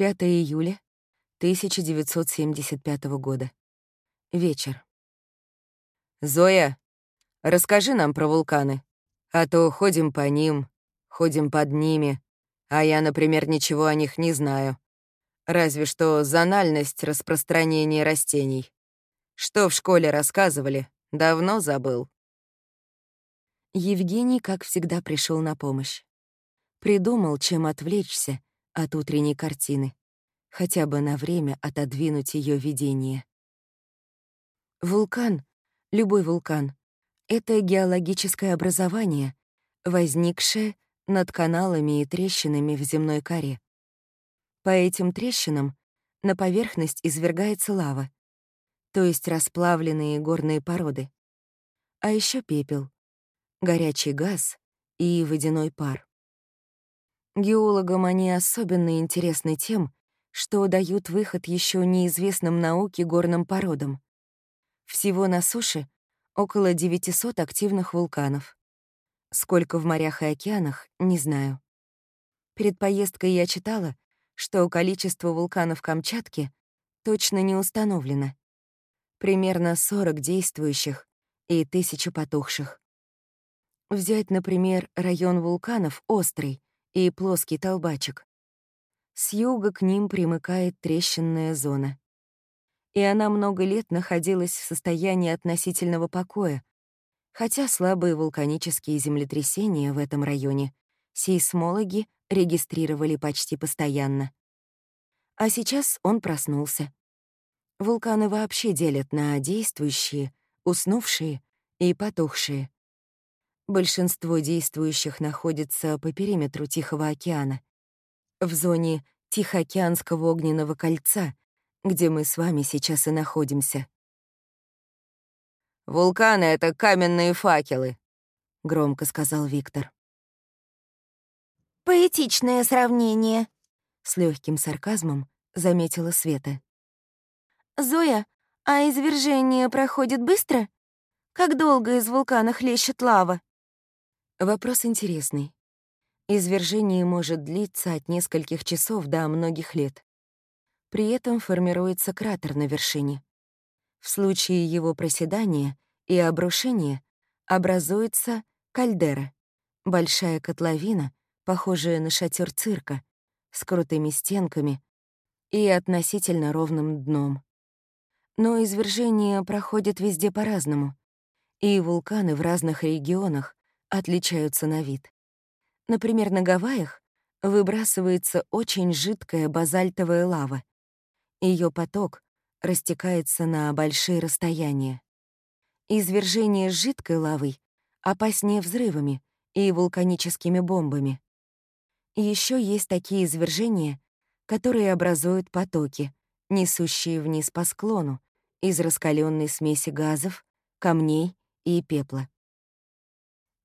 5 июля 1975 года. Вечер. «Зоя, расскажи нам про вулканы. А то ходим по ним, ходим под ними, а я, например, ничего о них не знаю. Разве что зональность распространения растений. Что в школе рассказывали, давно забыл». Евгений, как всегда, пришел на помощь. Придумал, чем отвлечься от утренней картины, хотя бы на время отодвинуть ее видение. Вулкан, любой вулкан, — это геологическое образование, возникшее над каналами и трещинами в земной коре. По этим трещинам на поверхность извергается лава, то есть расплавленные горные породы, а еще пепел, горячий газ и водяной пар. Геологам они особенно интересны тем, что дают выход еще неизвестным науке горным породам. Всего на суше около 900 активных вулканов. Сколько в морях и океанах, не знаю. Перед поездкой я читала, что количество вулканов Камчатки точно не установлено. Примерно 40 действующих и тысяча потухших. Взять, например, район вулканов Острый и плоский толбачек. С юга к ним примыкает трещинная зона. И она много лет находилась в состоянии относительного покоя, хотя слабые вулканические землетрясения в этом районе сейсмологи регистрировали почти постоянно. А сейчас он проснулся. Вулканы вообще делят на действующие, уснувшие и потухшие. Большинство действующих находится по периметру Тихого океана, в зоне Тихоокеанского огненного кольца, где мы с вами сейчас и находимся. «Вулканы — это каменные факелы», — громко сказал Виктор. «Поэтичное сравнение», — с легким сарказмом заметила Света. «Зоя, а извержение проходит быстро? Как долго из вулкана хлещет лава?» Вопрос интересный. Извержение может длиться от нескольких часов до многих лет. При этом формируется кратер на вершине. В случае его проседания и обрушения образуется кальдера, большая котловина, похожая на шатер цирка, с крутыми стенками и относительно ровным дном. Но извержения проходят везде по-разному, и вулканы в разных регионах отличаются на вид. Например, на Гавайях выбрасывается очень жидкая базальтовая лава. Ее поток растекается на большие расстояния. Извержение жидкой лавой опаснее взрывами и вулканическими бомбами. Еще есть такие извержения, которые образуют потоки, несущие вниз по склону из раскаленной смеси газов, камней и пепла.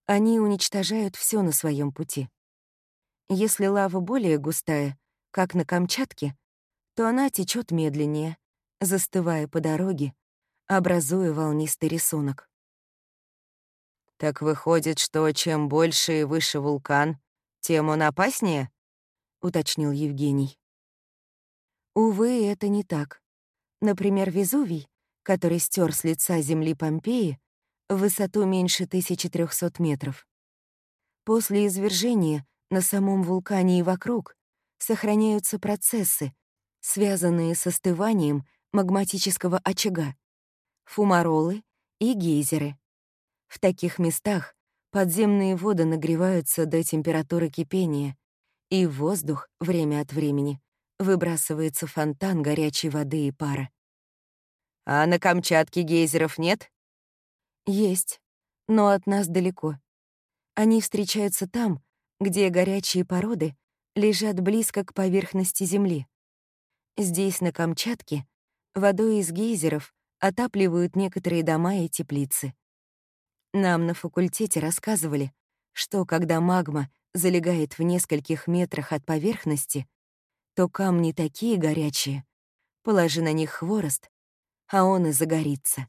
Они уничтожают все на своем пути. Если лава более густая, как на Камчатке, то она течет медленнее, застывая по дороге, образуя волнистый рисунок. «Так выходит, что чем больше и выше вулкан, тем он опаснее?» — уточнил Евгений. Увы, это не так. Например, Везувий, который стер с лица земли Помпеи, высоту меньше 1300 метров. После извержения на самом вулкане и вокруг сохраняются процессы, связанные с остыванием магматического очага, фумаролы и гейзеры. В таких местах подземные воды нагреваются до температуры кипения, и воздух время от времени выбрасывается фонтан горячей воды и пара. «А на Камчатке гейзеров нет?» Есть, но от нас далеко. Они встречаются там, где горячие породы лежат близко к поверхности Земли. Здесь, на Камчатке, водой из гейзеров отапливают некоторые дома и теплицы. Нам на факультете рассказывали, что когда магма залегает в нескольких метрах от поверхности, то камни такие горячие, положи на них хворост, а он и загорится.